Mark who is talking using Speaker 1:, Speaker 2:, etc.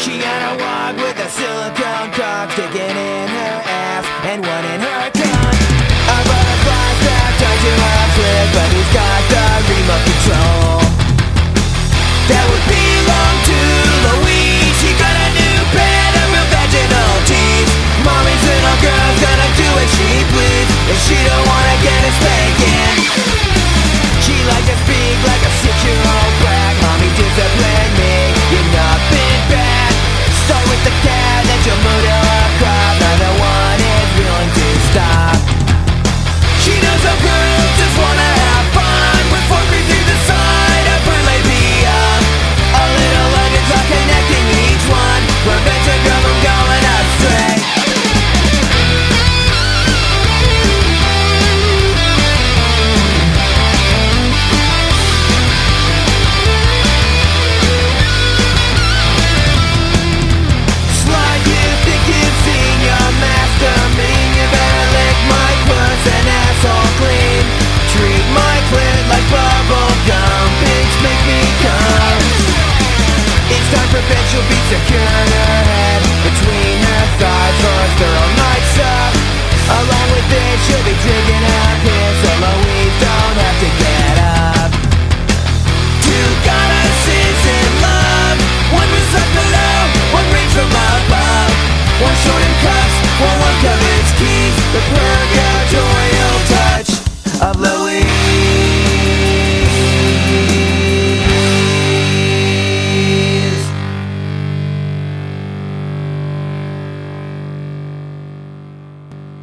Speaker 1: She had a walk with a silicone cock sticking in. that you'll be taken ahead. Between the thighs runs thorough all nights up. Along with this you'll be digging up here So Louise don't have to get up. Two goddesses in love. One was up below, one reads from above. One short in cuffs, one one covers keys. The program